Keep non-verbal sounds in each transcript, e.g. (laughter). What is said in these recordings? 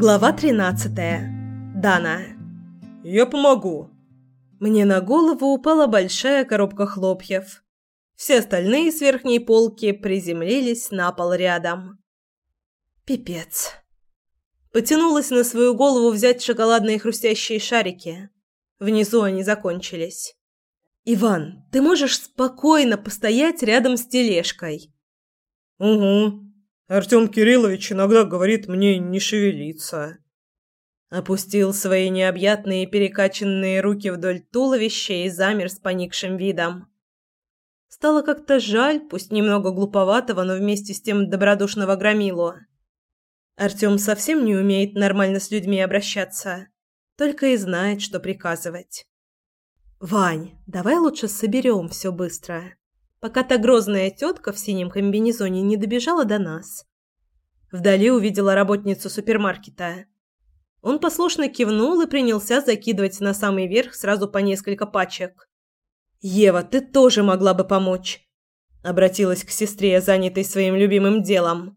Глава 13. Дана. «Я помогу». Мне на голову упала большая коробка хлопьев. Все остальные с верхней полки приземлились на пол рядом. Пипец. Потянулась на свою голову взять шоколадные хрустящие шарики. Внизу они закончились. «Иван, ты можешь спокойно постоять рядом с тележкой?» «Угу», Артем Кириллович иногда говорит мне не шевелиться. Опустил свои необъятные перекачанные руки вдоль туловища и замер с поникшим видом. Стало как-то жаль, пусть немного глуповатого, но вместе с тем добродушного громилу. Артем совсем не умеет нормально с людьми обращаться, только и знает, что приказывать. «Вань, давай лучше соберем все быстро пока та грозная тетка в синем комбинезоне не добежала до нас. Вдали увидела работницу супермаркета. Он послушно кивнул и принялся закидывать на самый верх сразу по несколько пачек. «Ева, ты тоже могла бы помочь», — обратилась к сестре, занятой своим любимым делом.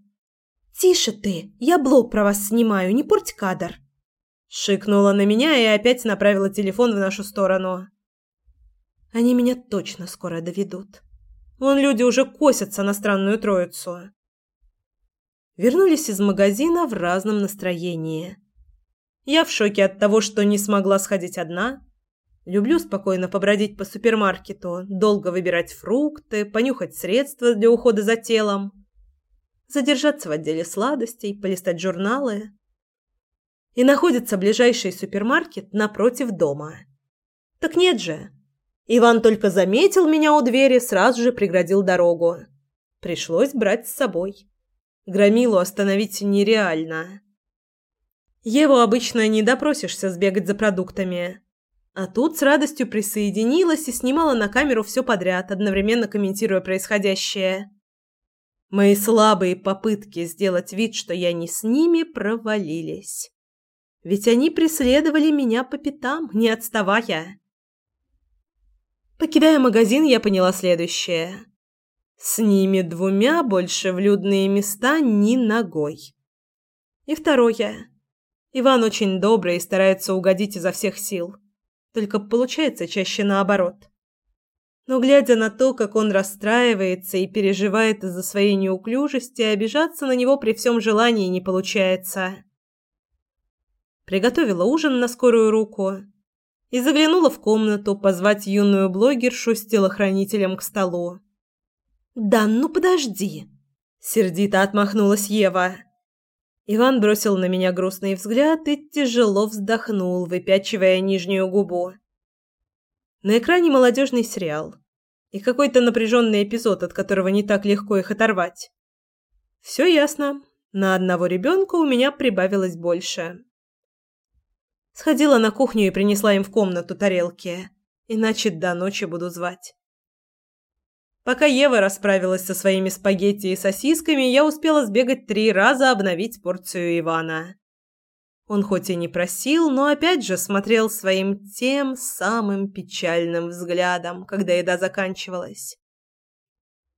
«Тише ты, я блог про вас снимаю, не порть кадр», — шикнула на меня и опять направила телефон в нашу сторону. «Они меня точно скоро доведут». Вон люди уже косятся на странную троицу. Вернулись из магазина в разном настроении. Я в шоке от того, что не смогла сходить одна. Люблю спокойно побродить по супермаркету, долго выбирать фрукты, понюхать средства для ухода за телом, задержаться в отделе сладостей, полистать журналы. И находится ближайший супермаркет напротив дома. Так нет же. Иван только заметил меня у двери, сразу же преградил дорогу. Пришлось брать с собой. Громилу остановить нереально. Еву обычно не допросишься сбегать за продуктами. А тут с радостью присоединилась и снимала на камеру все подряд, одновременно комментируя происходящее. Мои слабые попытки сделать вид, что я не с ними, провалились. Ведь они преследовали меня по пятам, не отставая. Покидая магазин, я поняла следующее. С ними двумя больше в людные места ни ногой. И второе. Иван очень добрый и старается угодить изо всех сил. Только получается чаще наоборот. Но глядя на то, как он расстраивается и переживает из-за своей неуклюжести, обижаться на него при всем желании не получается. Приготовила ужин на скорую руку и заглянула в комнату позвать юную блогершу с телохранителем к столу. «Да ну подожди!» – сердито отмахнулась Ева. Иван бросил на меня грустный взгляд и тяжело вздохнул, выпячивая нижнюю губу. На экране молодежный сериал и какой-то напряженный эпизод, от которого не так легко их оторвать. Все ясно. На одного ребенка у меня прибавилось больше. Сходила на кухню и принесла им в комнату тарелки. Иначе до ночи буду звать. Пока Ева расправилась со своими спагетти и сосисками, я успела сбегать три раза обновить порцию Ивана. Он хоть и не просил, но опять же смотрел своим тем самым печальным взглядом, когда еда заканчивалась.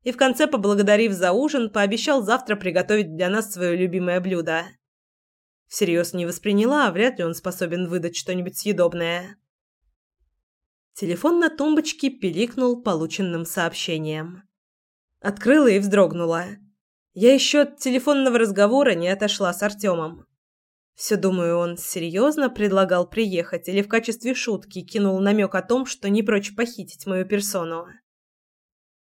И в конце, поблагодарив за ужин, пообещал завтра приготовить для нас свое любимое блюдо – Всерьез не восприняла, а вряд ли он способен выдать что-нибудь съедобное. Телефон на тумбочке пиликнул полученным сообщением. Открыла и вздрогнула. Я еще от телефонного разговора не отошла с Артемом. Все думаю, он серьезно предлагал приехать или в качестве шутки кинул намек о том, что не прочь похитить мою персону.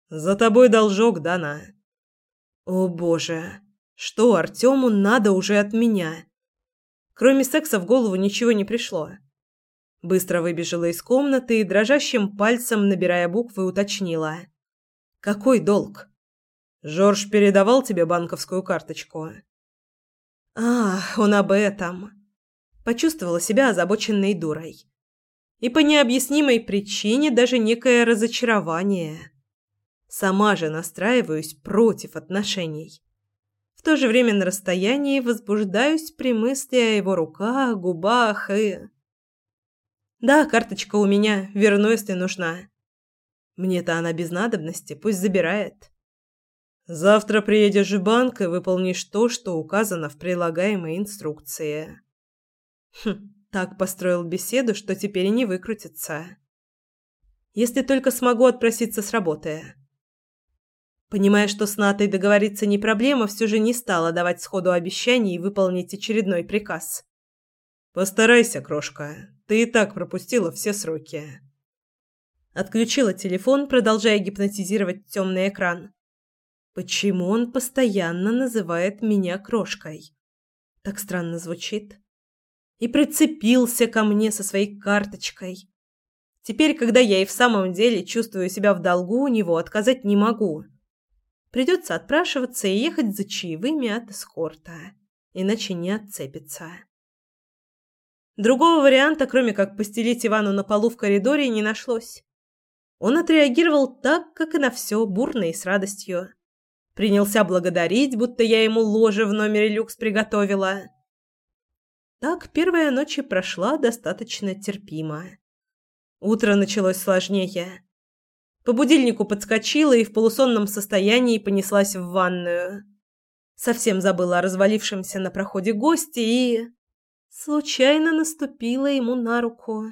«За тобой должок, Дана». «О боже, что Артему надо уже от меня?» Кроме секса в голову ничего не пришло. Быстро выбежала из комнаты и дрожащим пальцем, набирая буквы, уточнила. «Какой долг?» «Жорж передавал тебе банковскую карточку?» «А, он об этом». Почувствовала себя озабоченной дурой. И по необъяснимой причине даже некое разочарование. Сама же настраиваюсь против отношений. В то же время на расстоянии возбуждаюсь при мысли о его руках, губах и... Да, карточка у меня, верну, если нужна. Мне-то она без надобности, пусть забирает. Завтра приедешь в банк и выполнишь то, что указано в прилагаемой инструкции. Хм, так построил беседу, что теперь и не выкрутится. Если только смогу отпроситься с работы. Понимая, что с Натой договориться не проблема, все же не стала давать сходу обещаний и выполнить очередной приказ. «Постарайся, крошка. Ты и так пропустила все сроки». Отключила телефон, продолжая гипнотизировать темный экран. Почему он постоянно называет меня крошкой? Так странно звучит. И прицепился ко мне со своей карточкой. Теперь, когда я и в самом деле чувствую себя в долгу, у него отказать не могу. Придется отпрашиваться и ехать за чаевыми от эскорта, иначе не отцепится. Другого варианта, кроме как постелить Ивану на полу в коридоре, не нашлось. Он отреагировал так, как и на все, бурно и с радостью. Принялся благодарить, будто я ему ложе в номере люкс приготовила. Так первая ночь и прошла достаточно терпимо. Утро началось сложнее. По будильнику подскочила и в полусонном состоянии понеслась в ванную. Совсем забыла о развалившемся на проходе госте и... Случайно наступила ему на руку.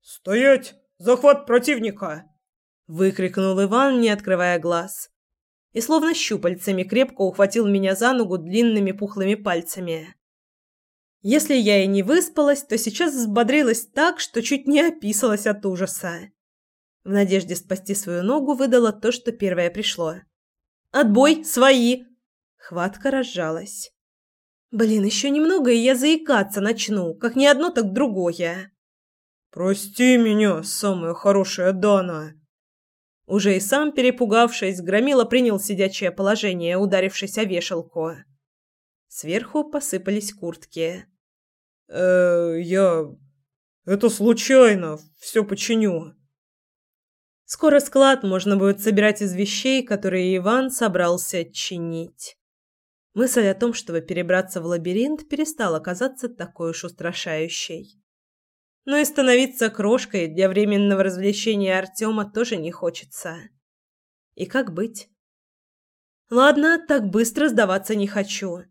«Стоять! Захват противника!» Выкрикнул Иван, не открывая глаз. И словно щупальцами крепко ухватил меня за ногу длинными пухлыми пальцами. Если я и не выспалась, то сейчас взбодрилась так, что чуть не описалась от ужаса. В надежде спасти свою ногу выдала то, что первое пришло. «Отбой! Свои!» Хватка разжалась. «Блин, еще немного, и я заикаться начну, как не одно, так другое». «Прости меня, самая хорошая Дана!» Уже и сам, перепугавшись, Громила принял сидячее положение, ударившись о вешалку. Сверху посыпались куртки. «Э, я... Это случайно, все починю». Скоро склад можно будет собирать из вещей, которые Иван собрался чинить. Мысль о том, чтобы перебраться в лабиринт, перестала казаться такой уж устрашающей. Но и становиться крошкой для временного развлечения Артема тоже не хочется. И как быть? Ладно, так быстро сдаваться не хочу.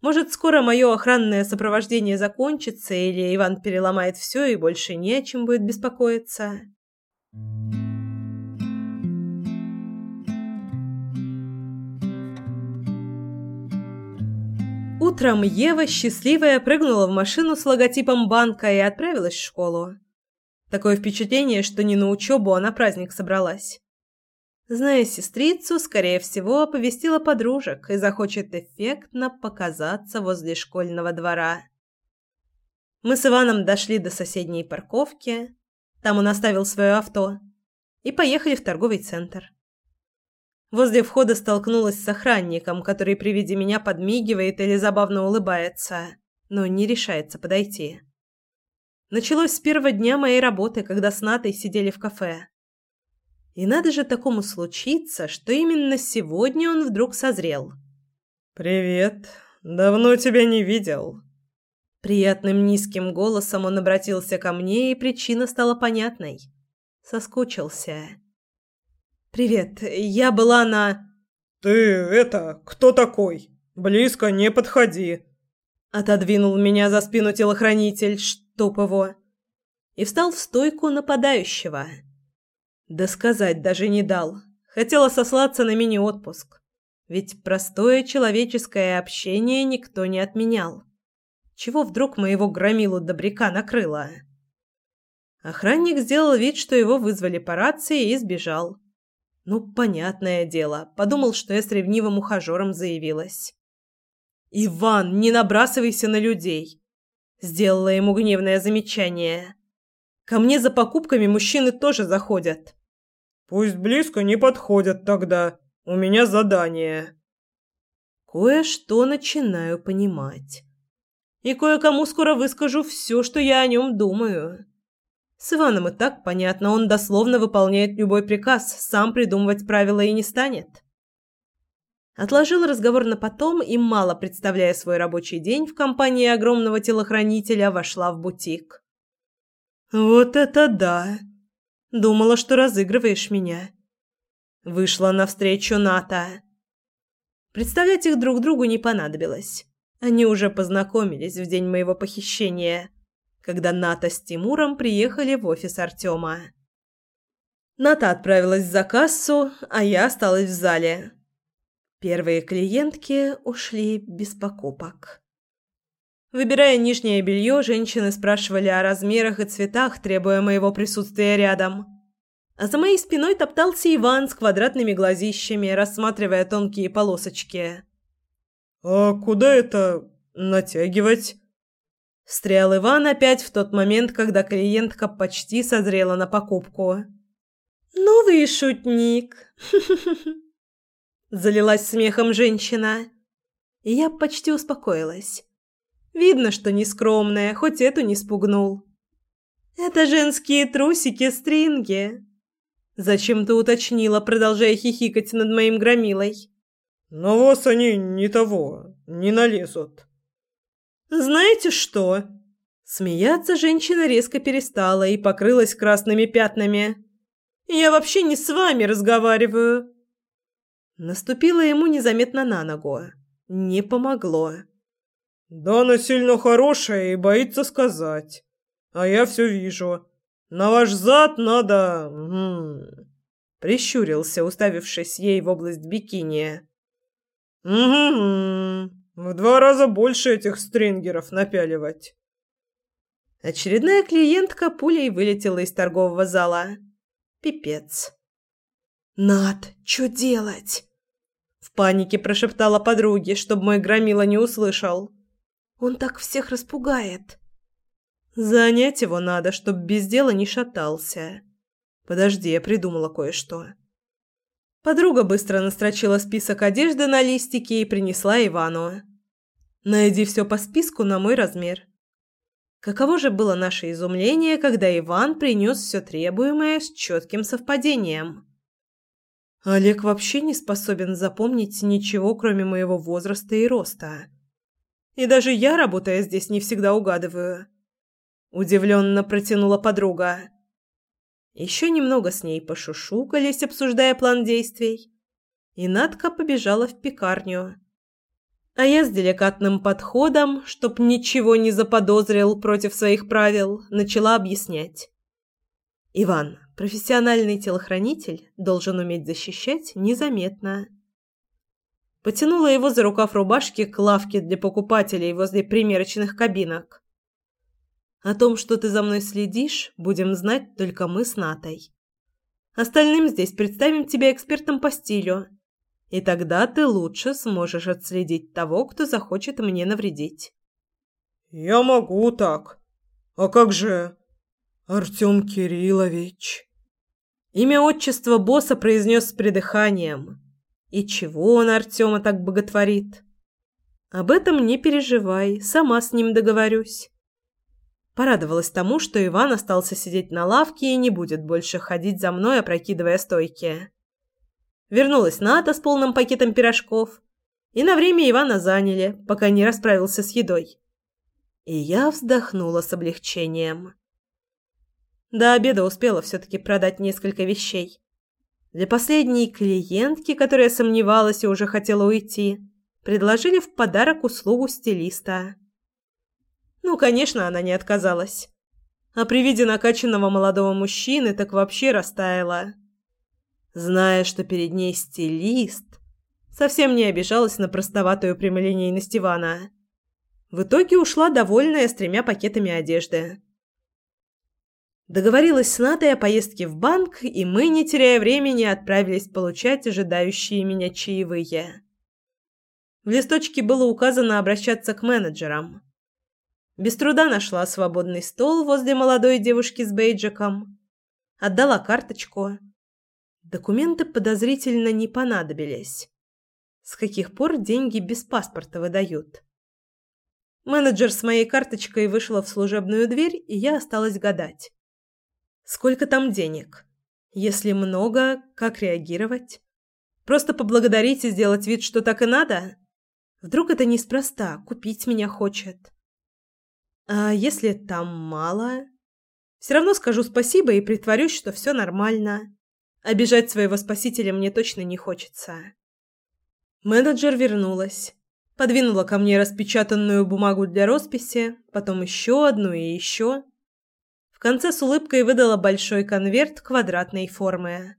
Может, скоро мое охранное сопровождение закончится, или Иван переломает все и больше не о чем будет беспокоиться. Утром Ева, счастливая, прыгнула в машину с логотипом банка и отправилась в школу. Такое впечатление, что не на учебу, а на праздник собралась. Зная сестрицу, скорее всего, оповестила подружек и захочет эффектно показаться возле школьного двора. Мы с Иваном дошли до соседней парковки, там он оставил свое авто, и поехали в торговый центр. Возле входа столкнулась с охранником, который при виде меня подмигивает или забавно улыбается, но не решается подойти. Началось с первого дня моей работы, когда с Натой сидели в кафе. И надо же такому случиться, что именно сегодня он вдруг созрел. «Привет. Давно тебя не видел». Приятным низким голосом он обратился ко мне, и причина стала понятной. Соскучился. «Привет. Я была на...» «Ты это... Кто такой? Близко не подходи». Отодвинул меня за спину телохранитель, чтоб его. И встал в стойку нападающего. Да сказать даже не дал. Хотела сослаться на мини-отпуск. Ведь простое человеческое общение никто не отменял. Чего вдруг моего громилу добряка накрыло? Охранник сделал вид, что его вызвали по рации и сбежал. Ну, понятное дело, подумал, что я с ревнивым ухажером заявилась. «Иван, не набрасывайся на людей!» Сделала ему гневное замечание. «Ко мне за покупками мужчины тоже заходят». Пусть близко не подходят тогда. У меня задание. Кое-что начинаю понимать. И кое-кому скоро выскажу все, что я о нем думаю. С Иваном и так понятно, он дословно выполняет любой приказ, сам придумывать правила и не станет. Отложил разговор на потом и, мало представляя свой рабочий день в компании огромного телохранителя, вошла в бутик. «Вот это да!» Думала, что разыгрываешь меня. Вышла навстречу Ната. Представлять их друг другу не понадобилось. Они уже познакомились в день моего похищения, когда Ната с Тимуром приехали в офис Артема. Ната отправилась за кассу, а я осталась в зале. Первые клиентки ушли без покупок. Выбирая нижнее белье, женщины спрашивали о размерах и цветах, требуя моего присутствия рядом. А за моей спиной топтался Иван с квадратными глазищами, рассматривая тонкие полосочки. «А куда это натягивать?» Встрял Иван опять в тот момент, когда клиентка почти созрела на покупку. «Новый шутник!» (laughs) Залилась смехом женщина. И я почти успокоилась. Видно, что нескромная, хоть эту не спугнул. «Это женские трусики-стринги!» Зачем-то уточнила, продолжая хихикать над моим громилой. «На вас они не того, не налезут». «Знаете что?» Смеяться женщина резко перестала и покрылась красными пятнами. «Я вообще не с вами разговариваю!» Наступила ему незаметно на ногу. Не помогло. «Да она сильно хорошая и боится сказать. А я все вижу. На ваш зад надо...» м-м». Прищурился, уставившись ей в область бикини. «Угу, в два раза больше этих стрингеров напяливать». Очередная клиентка пулей вылетела из торгового зала. Пипец. «Над, что делать?» В панике прошептала подруге, чтобы мой громила не услышал. Он так всех распугает. Занять его надо, чтоб без дела не шатался. Подожди, я придумала кое-что. Подруга быстро настрочила список одежды на листике и принесла Ивану. Найди все по списку на мой размер. Каково же было наше изумление, когда Иван принес все требуемое с четким совпадением. Олег вообще не способен запомнить ничего, кроме моего возраста и роста. И даже я, работая здесь, не всегда угадываю. Удивленно протянула подруга. Еще немного с ней пошушукались, обсуждая план действий. И Надка побежала в пекарню. А я с деликатным подходом, чтоб ничего не заподозрил против своих правил, начала объяснять. «Иван, профессиональный телохранитель должен уметь защищать незаметно». Потянула его за рукав рубашки к лавке для покупателей возле примерочных кабинок. О том, что ты за мной следишь, будем знать только мы с Натой. Остальным здесь представим тебя экспертом по стилю. И тогда ты лучше сможешь отследить того, кто захочет мне навредить. Я могу так. А как же Артем Кириллович? Имя отчества босса произнес с придыханием. И чего он Артема так боготворит? Об этом не переживай, сама с ним договорюсь. Порадовалась тому, что Иван остался сидеть на лавке и не будет больше ходить за мной, опрокидывая стойки. Вернулась Ната с полным пакетом пирожков, и на время Ивана заняли, пока не расправился с едой. И я вздохнула с облегчением. До обеда успела все-таки продать несколько вещей. Для последней клиентки, которая сомневалась и уже хотела уйти, предложили в подарок услугу стилиста. Ну, конечно, она не отказалась. А при виде накачанного молодого мужчины так вообще растаяла. Зная, что перед ней стилист, совсем не обижалась на простоватую прямолинейность Ивана. В итоге ушла довольная с тремя пакетами одежды. Договорилась с Натой о поездке в банк, и мы, не теряя времени, отправились получать ожидающие меня чаевые. В листочке было указано обращаться к менеджерам. Без труда нашла свободный стол возле молодой девушки с бейджиком. Отдала карточку. Документы подозрительно не понадобились. С каких пор деньги без паспорта выдают? Менеджер с моей карточкой вышла в служебную дверь, и я осталась гадать. Сколько там денег? Если много, как реагировать? Просто поблагодарить и сделать вид, что так и надо? Вдруг это неспроста, купить меня хочет. А если там мало? Все равно скажу спасибо и притворюсь, что все нормально. Обижать своего спасителя мне точно не хочется. Менеджер вернулась. подвинула ко мне распечатанную бумагу для росписи, потом еще одну и еще. В конце с улыбкой выдала большой конверт квадратной формы.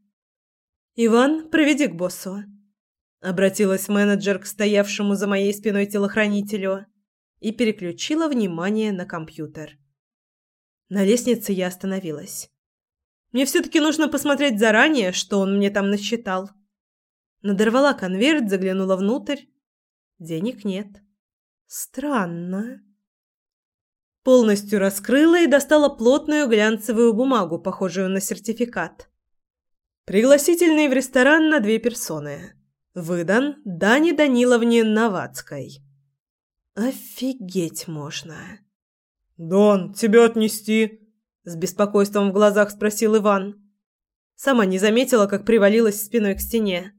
«Иван, проведи к боссу», — обратилась менеджер к стоявшему за моей спиной телохранителю и переключила внимание на компьютер. На лестнице я остановилась. Мне все-таки нужно посмотреть заранее, что он мне там насчитал. Надорвала конверт, заглянула внутрь. Денег нет. Странно. Полностью раскрыла и достала плотную глянцевую бумагу, похожую на сертификат. Пригласительный в ресторан на две персоны. Выдан Дане Даниловне Новацкой. Офигеть можно. «Дон, тебя отнести?» С беспокойством в глазах спросил Иван. Сама не заметила, как привалилась спиной к стене.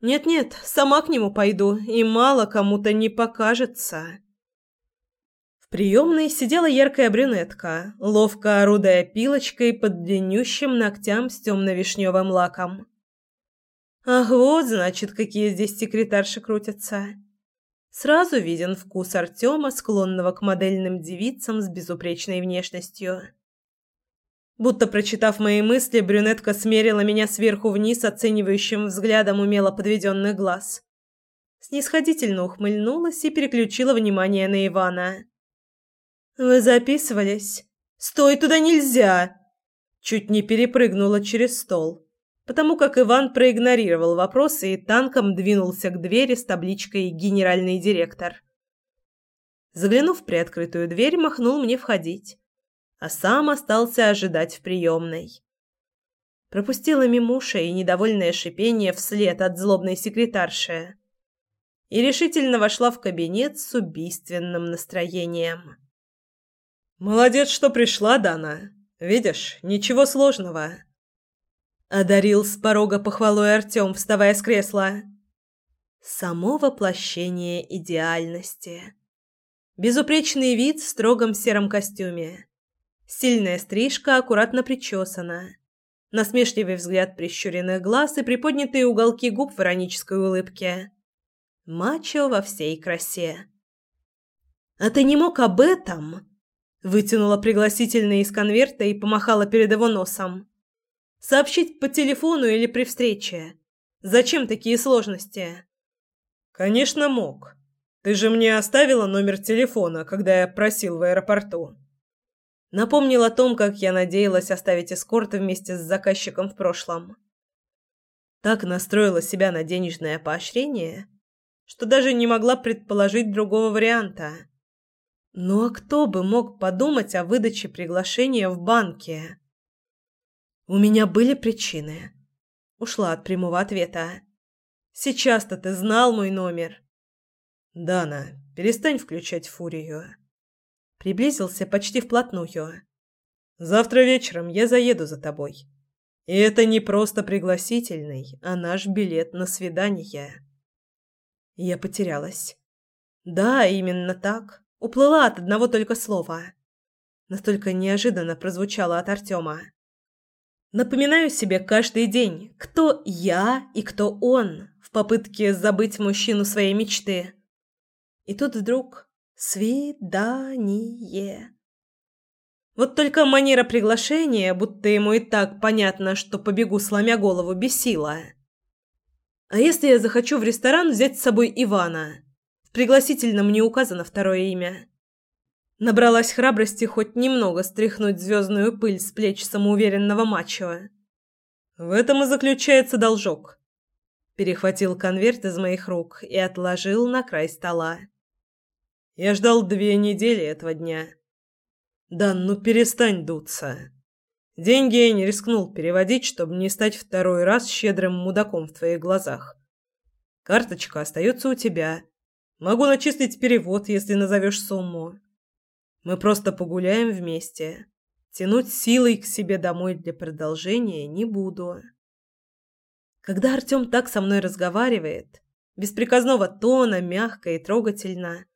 Нет-нет, сама к нему пойду, и мало кому-то не покажется. В приемной сидела яркая брюнетка, ловко орудая пилочкой под длиннющим ногтям с темно-вишневым лаком. Ах, вот, значит, какие здесь секретарши крутятся. Сразу виден вкус Артема, склонного к модельным девицам с безупречной внешностью. Будто прочитав мои мысли, брюнетка смерила меня сверху вниз оценивающим взглядом умело подведенных глаз. Снисходительно ухмыльнулась и переключила внимание на Ивана. «Вы записывались? Стой, туда нельзя!» Чуть не перепрыгнула через стол, потому как Иван проигнорировал вопросы и танком двинулся к двери с табличкой «Генеральный директор». Заглянув в приоткрытую дверь, махнул мне входить а сам остался ожидать в приемной. Пропустила мимуша и недовольное шипение вслед от злобной секретарши и решительно вошла в кабинет с убийственным настроением. «Молодец, что пришла, Дана. Видишь, ничего сложного». Одарил с порога похвалой Артем, вставая с кресла. Само воплощение идеальности. Безупречный вид в строгом сером костюме. Сильная стрижка аккуратно причесана. Насмешливый взгляд прищуренных глаз и приподнятые уголки губ в иронической улыбке. Мачо во всей красе. «А ты не мог об этом?» Вытянула пригласительный из конверта и помахала перед его носом. «Сообщить по телефону или при встрече? Зачем такие сложности?» «Конечно мог. Ты же мне оставила номер телефона, когда я просил в аэропорту». Напомнил о том, как я надеялась оставить эскорт вместе с заказчиком в прошлом. Так настроила себя на денежное поощрение, что даже не могла предположить другого варианта. Ну а кто бы мог подумать о выдаче приглашения в банке? У меня были причины. Ушла от прямого ответа. Сейчас-то ты знал мой номер. Дана, перестань включать фурию. Приблизился почти вплотную. «Завтра вечером я заеду за тобой. И это не просто пригласительный, а наш билет на свидание». Я потерялась. Да, именно так. Уплыла от одного только слова. Настолько неожиданно прозвучало от Артема. Напоминаю себе каждый день, кто я и кто он, в попытке забыть мужчину своей мечты. И тут вдруг Свидание. Вот только манера приглашения, будто ему и так понятно, что побегу сломя голову, бесила. А если я захочу в ресторан взять с собой Ивана? В пригласительном не указано второе имя. Набралась храбрости хоть немного стряхнуть звездную пыль с плеч самоуверенного мачо. В этом и заключается должок. Перехватил конверт из моих рук и отложил на край стола. Я ждал две недели этого дня. Да ну перестань дуться. Деньги я не рискнул переводить, чтобы не стать второй раз щедрым мудаком в твоих глазах. Карточка остается у тебя. Могу начислить перевод, если назовешь сумму. Мы просто погуляем вместе. Тянуть силой к себе домой для продолжения не буду. Когда Артем так со мной разговаривает, без приказного тона, мягко и трогательно,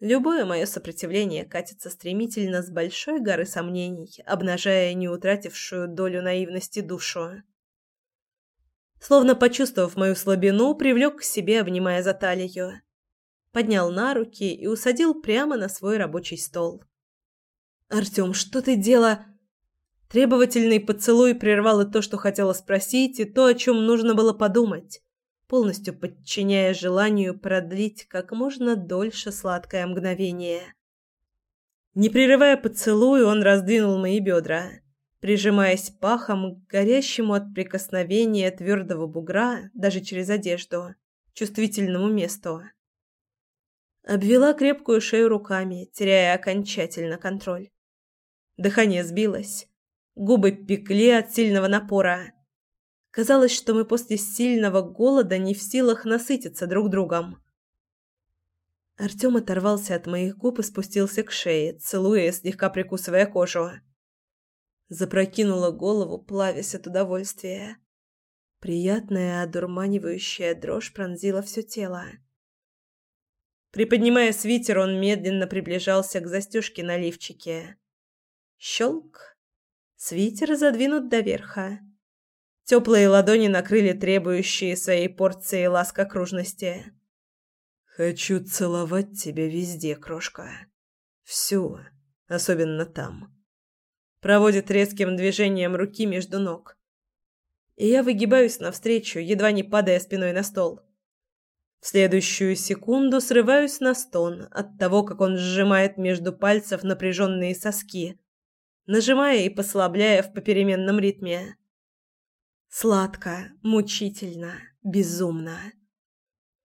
Любое мое сопротивление катится стремительно с большой горы сомнений, обнажая не утратившую долю наивности душу. Словно почувствовав мою слабину, привлек к себе, обнимая за талию. Поднял на руки и усадил прямо на свой рабочий стол. «Артём, что ты дела?» Требовательный поцелуй прервал и то, что хотела спросить, и то, о чем нужно было подумать, полностью подчиняя желанию продлить как можно дольше сладкое мгновение. Не прерывая поцелуй, он раздвинул мои бедра, прижимаясь пахом к горящему от прикосновения твердого бугра даже через одежду, чувствительному месту. Обвела крепкую шею руками, теряя окончательно контроль. Дыхание сбилось, губы пекли от сильного напора. Казалось, что мы после сильного голода не в силах насытиться друг другом. Артём оторвался от моих губ и спустился к шее, целуя, слегка прикусывая кожу. Запрокинула голову, плавясь от удовольствия. Приятная, одурманивающая дрожь пронзила все тело. Приподнимая свитер, он медленно приближался к застежке на лифчике. Щелк. Свитер задвинут до верха. Теплые ладони накрыли требующие своей порции ласк окружности. «Хочу целовать тебя везде, крошка. Всю, особенно там». Проводит резким движением руки между ног. И я выгибаюсь навстречу, едва не падая спиной на стол. В следующую секунду срываюсь на стон от того, как он сжимает между пальцев напряженные соски нажимая и послабляя в попеременном ритме. Сладко, мучительно, безумно.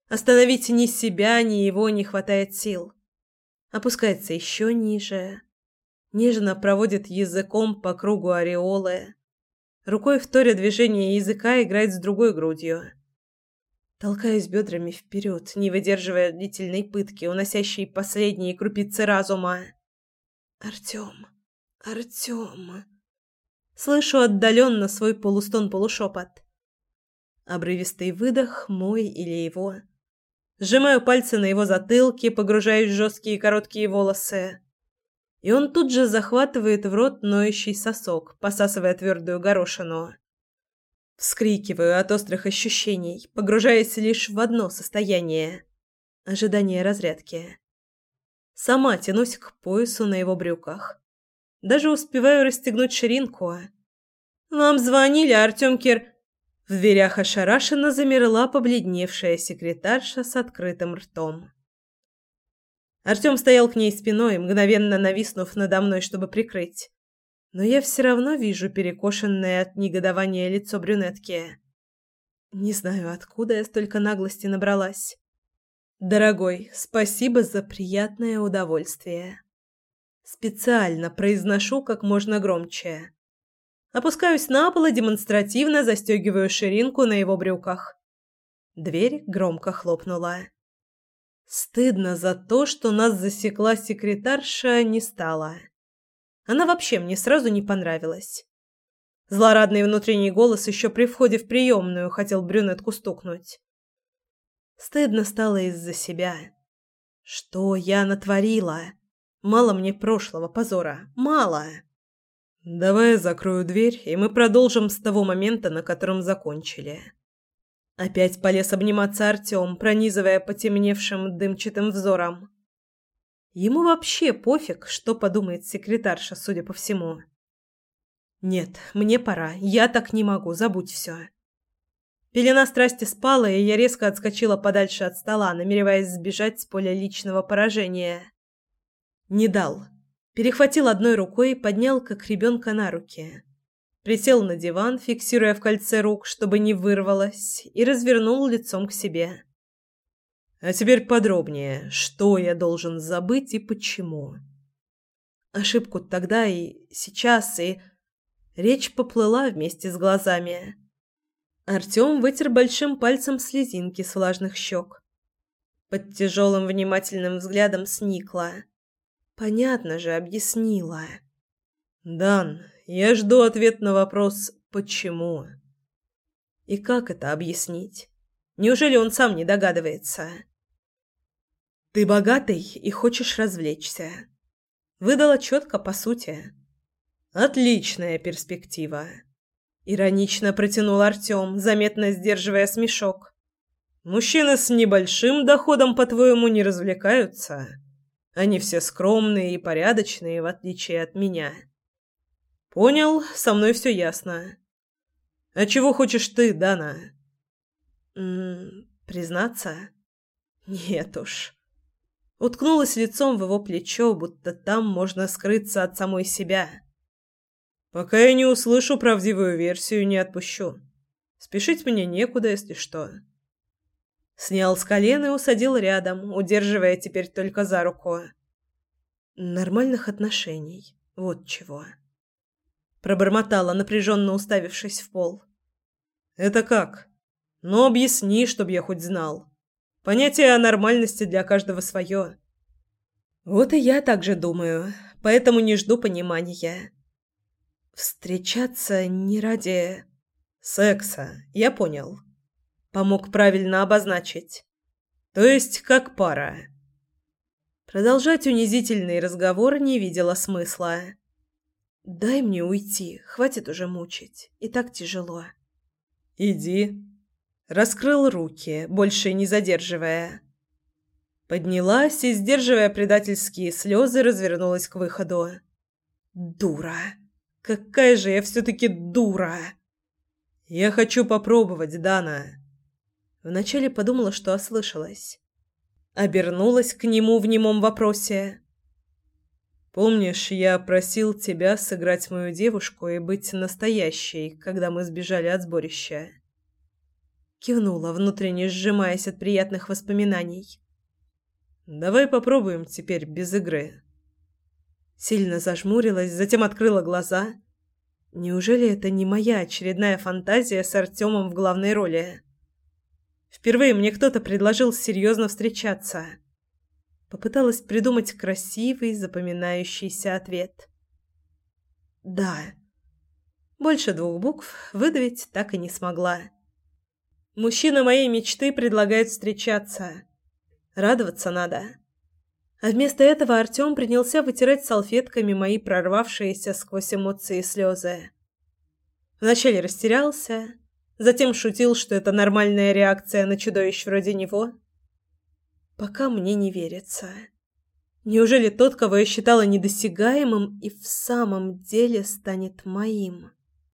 Остановить ни себя, ни его не хватает сил. Опускается еще ниже. Нежно проводит языком по кругу ореолы. Рукой вторя движение языка играет с другой грудью. Толкаюсь бедрами вперед, не выдерживая длительной пытки, уносящей последние крупицы разума. Артем. Артём. Слышу отдаленно свой полустон-полушепот. Обрывистый выдох мой или его. Сжимаю пальцы на его затылке, погружаюсь в жесткие короткие волосы. И он тут же захватывает в рот ноющий сосок, посасывая твердую горошину. Вскрикиваю от острых ощущений, погружаясь лишь в одно состояние – ожидание разрядки. Сама тянусь к поясу на его брюках. Даже успеваю расстегнуть ширинку. «Вам звонили, Артем Кир...» В дверях ошарашенно замерла побледневшая секретарша с открытым ртом. Артем стоял к ней спиной, мгновенно нависнув надо мной, чтобы прикрыть. Но я все равно вижу перекошенное от негодования лицо брюнетки. Не знаю, откуда я столько наглости набралась. Дорогой, спасибо за приятное удовольствие. Специально произношу как можно громче. Опускаюсь на пол и демонстративно застегиваю ширинку на его брюках. Дверь громко хлопнула. Стыдно за то, что нас засекла секретарша, не стало. Она вообще мне сразу не понравилась. Злорадный внутренний голос еще при входе в приемную хотел брюнетку стукнуть. Стыдно стало из-за себя. Что я натворила? Мало мне прошлого позора. Мало. Давай я закрою дверь, и мы продолжим с того момента, на котором закончили. Опять полез обниматься Артём, пронизывая потемневшим дымчатым взором. Ему вообще пофиг, что подумает секретарша, судя по всему. Нет, мне пора. Я так не могу, забудь все. Пелена страсти спала, и я резко отскочила подальше от стола, намереваясь сбежать с поля личного поражения. Не дал. Перехватил одной рукой и поднял, как ребенка, на руки. Присел на диван, фиксируя в кольце рук, чтобы не вырвалось, и развернул лицом к себе. А теперь подробнее, что я должен забыть и почему. Ошибку тогда и сейчас, и... Речь поплыла вместе с глазами. Артём вытер большим пальцем слезинки с влажных щек. Под тяжелым внимательным взглядом сникла. Понятно же, объяснила. Дан, я жду ответ на вопрос «почему?». И как это объяснить? Неужели он сам не догадывается? Ты богатый и хочешь развлечься. Выдала четко по сути. Отличная перспектива. Иронично протянул Артем, заметно сдерживая смешок. Мужчины с небольшим доходом, по-твоему, не развлекаются? Они все скромные и порядочные, в отличие от меня. Понял, со мной все ясно. А чего хочешь ты, Дана? М -м, признаться? Нет уж. Уткнулась лицом в его плечо, будто там можно скрыться от самой себя. Пока я не услышу правдивую версию, не отпущу. Спешить мне некуда, если что. Снял с колена и усадил рядом, удерживая теперь только за руку. Нормальных отношений. Вот чего. Пробормотала, напряженно уставившись в пол. Это как? Ну, объясни, чтобы я хоть знал. Понятие о нормальности для каждого свое. Вот и я так же думаю, поэтому не жду понимания. Встречаться не ради секса, я понял. Помог правильно обозначить. То есть как пара. Продолжать унизительный разговор не видела смысла. Дай мне уйти, хватит уже мучить. И так тяжело. Иди. Раскрыл руки, больше не задерживая. Поднялась и, сдерживая предательские слезы, развернулась к выходу. Дура. Какая же я все-таки дура! Я хочу попробовать, Дана. Вначале подумала, что ослышалась. Обернулась к нему в немом вопросе. Помнишь, я просил тебя сыграть мою девушку и быть настоящей, когда мы сбежали от сборища? Кивнула, внутренне сжимаясь от приятных воспоминаний. Давай попробуем теперь без игры. Сильно зажмурилась, затем открыла глаза. Неужели это не моя очередная фантазия с Артемом в главной роли? Впервые мне кто-то предложил серьезно встречаться. Попыталась придумать красивый, запоминающийся ответ. «Да». Больше двух букв выдавить так и не смогла. Мужчина моей мечты предлагает встречаться. Радоваться надо. А вместо этого Артём принялся вытирать салфетками мои прорвавшиеся сквозь эмоции слезы. Вначале растерялся, затем шутил, что это нормальная реакция на чудовищ вроде него. Пока мне не верится. Неужели тот, кого я считала недосягаемым, и в самом деле станет моим?